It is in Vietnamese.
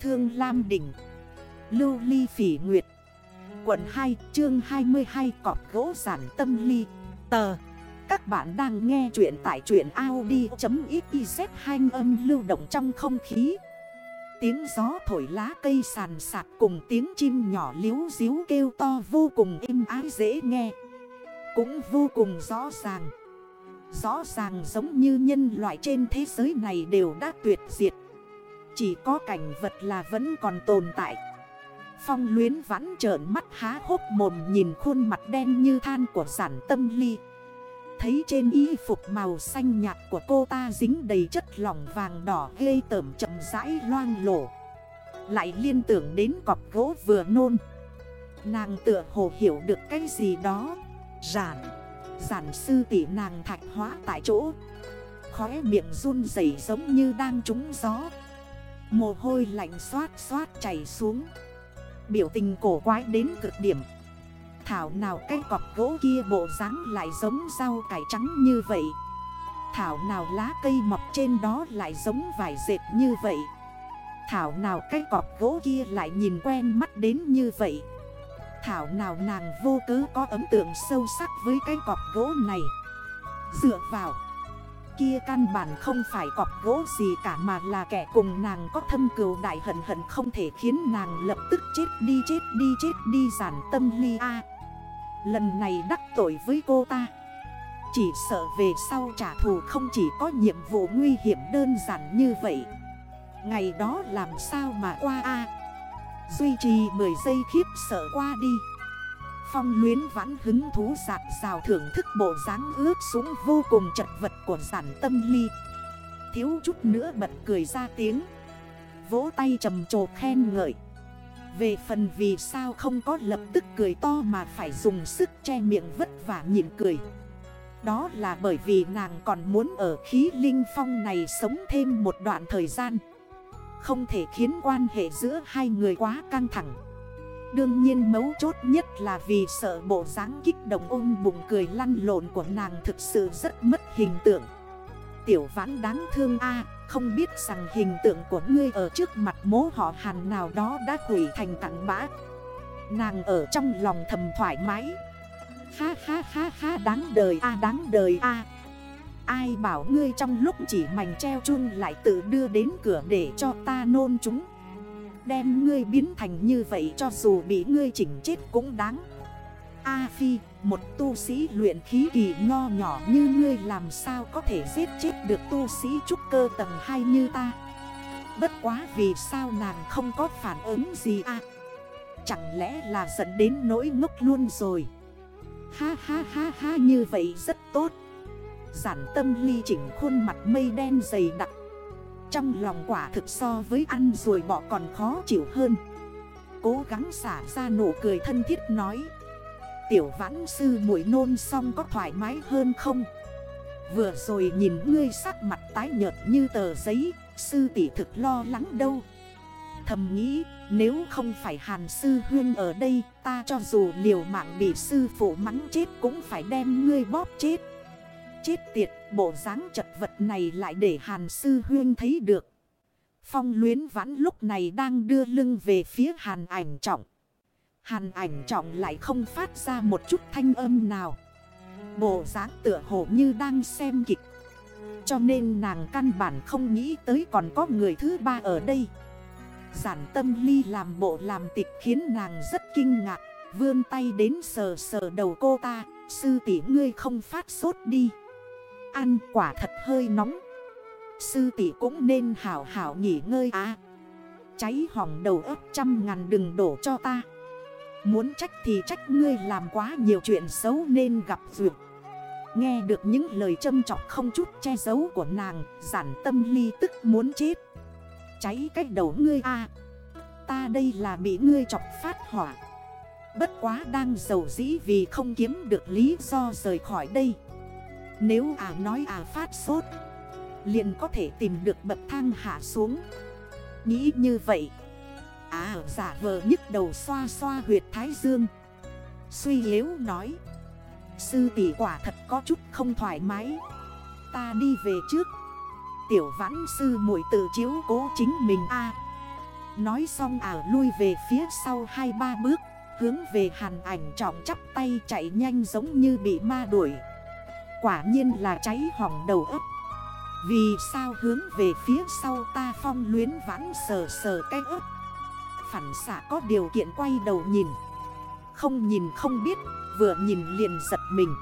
Thương Lam Đỉnh, Lưu Ly Phỉ Nguyệt, Quận 2 chương 22 Cọp gỗ giản tâm ly. Tờ, Các bạn đang nghe chuyện tại truyện Audi.xyz Hanh âm lưu động trong không khí. Tiếng gió thổi lá cây sàn sạc cùng tiếng chim nhỏ liếu díu kêu to vô cùng êm ái dễ nghe. Cũng vô cùng rõ ràng. Rõ ràng giống như nhân loại trên thế giới này đều đã tuyệt diệt. Chỉ có cảnh vật là vẫn còn tồn tại. Phong luyến vãn trợn mắt há hốc mồm nhìn khuôn mặt đen như than của giản tâm ly. Thấy trên y phục màu xanh nhạt của cô ta dính đầy chất lỏng vàng đỏ ghê tởm chậm rãi loang lổ. Lại liên tưởng đến cọp gỗ vừa nôn. Nàng tựa hồ hiểu được cái gì đó. Giản Giản sư tỷ nàng thạch hóa tại chỗ. Khóe miệng run rẩy giống như đang trúng gió. Mồ hôi lạnh xoát xoát chảy xuống. Biểu tình cổ quái đến cực điểm. Thảo nào cái cọc gỗ kia bộ dáng lại giống rau cải trắng như vậy? Thảo nào lá cây mọc trên đó lại giống vải dệt như vậy? Thảo nào cái cọc gỗ kia lại nhìn quen mắt đến như vậy? Thảo nào nàng vô cứ có ấn tượng sâu sắc với cái cọc gỗ này? Dựa vào Kia căn bản không phải cọc gỗ gì cả mà là kẻ cùng nàng có thâm cừu đại hận hận không thể khiến nàng lập tức chết đi chết đi chết đi giản tâm ly a. Lần này đắc tội với cô ta. Chỉ sợ về sau trả thù không chỉ có nhiệm vụ nguy hiểm đơn giản như vậy. Ngày đó làm sao mà qua a? Duy trì 10 giây khiếp sợ qua đi. Phong luyến vãn hứng thú giạc rào thưởng thức bộ dáng ướt súng vô cùng chật vật của giản tâm ly. Thiếu chút nữa bật cười ra tiếng. Vỗ tay trầm trồ khen ngợi. Về phần vì sao không có lập tức cười to mà phải dùng sức che miệng vất vả nhịn cười. Đó là bởi vì nàng còn muốn ở khí linh phong này sống thêm một đoạn thời gian. Không thể khiến quan hệ giữa hai người quá căng thẳng. Đương nhiên mấu chốt nhất là vì sợ bộ dáng kích động ôm bụng cười lăn lộn của nàng thực sự rất mất hình tượng. Tiểu vãn đáng thương a, không biết rằng hình tượng của ngươi ở trước mặt mố họ hàn nào đó đã hủy thành cặn bã. Nàng ở trong lòng thầm thoải mái. Ha ha ha ha, đáng đời a, đáng đời a. Ai bảo ngươi trong lúc chỉ mảnh treo chun lại tự đưa đến cửa để cho ta nôn chúng? Đem ngươi biến thành như vậy cho dù bị ngươi chỉnh chết cũng đáng. A Phi, một tu sĩ luyện khí kỳ nho nhỏ như ngươi làm sao có thể giết chết được tu sĩ trúc cơ tầng 2 như ta? Bất quá vì sao nàng không có phản ứng gì à? Chẳng lẽ là dẫn đến nỗi ngốc luôn rồi? Ha ha ha ha như vậy rất tốt. Giản tâm ly chỉnh khuôn mặt mây đen dày đặc trong lòng quả thực so với ăn rồi bỏ còn khó chịu hơn. Cố gắng xả ra nụ cười thân thiết nói. Tiểu vãn sư mũi nôn xong có thoải mái hơn không? Vừa rồi nhìn ngươi sắc mặt tái nhợt như tờ giấy, Sư tỷ thực lo lắng đâu? Thầm nghĩ, nếu không phải hàn sư huyên ở đây, Ta cho dù liều mạng bị sư phụ mắng chết cũng phải đem ngươi bóp chết. Chết tiệt! Bộ dáng chật vật này lại để hàn sư huyên thấy được. Phong luyến vãn lúc này đang đưa lưng về phía hàn ảnh trọng. Hàn ảnh trọng lại không phát ra một chút thanh âm nào. Bộ dáng tựa hồ như đang xem kịch. Cho nên nàng căn bản không nghĩ tới còn có người thứ ba ở đây. Giản tâm ly làm bộ làm tịch khiến nàng rất kinh ngạc. Vươn tay đến sờ sờ đầu cô ta. Sư tỷ ngươi không phát sốt đi. Ăn quả thật hơi nóng. Sư tỷ cũng nên hảo hảo nghỉ ngơi à Cháy hỏng đầu ấp trăm ngàn đừng đổ cho ta. Muốn trách thì trách ngươi làm quá nhiều chuyện xấu nên gặp vượt. Nghe được những lời châm chọc không chút che giấu của nàng, Giản tâm ly tức muốn chết. Cháy cách đầu ngươi à Ta đây là bị ngươi chọc phát hỏa. Bất quá đang giàu dĩ vì không kiếm được lý do rời khỏi đây nếu à nói à phát sốt, Liền có thể tìm được bậc thang hạ xuống. Nghĩ như vậy À giả vờ nhức đầu xoa xoa huyệt thái dương. Suy yếu nói, Sư tỷ quả thật có chút không thoải mái. Ta đi về trước. Tiểu vãn sư muội tự chiếu cố chính mình a. Nói xong à lui về phía sau hai ba bước, Hướng về hàn ảnh trọng chắp tay chạy nhanh giống như bị ma đuổi. Quả nhiên là cháy hỏng đầu ấp. Vì sao hướng về phía sau ta phong luyến vãn sờ sờ cái ấp? Phản xạ có điều kiện quay đầu nhìn. Không nhìn không biết, Vừa nhìn liền giật mình.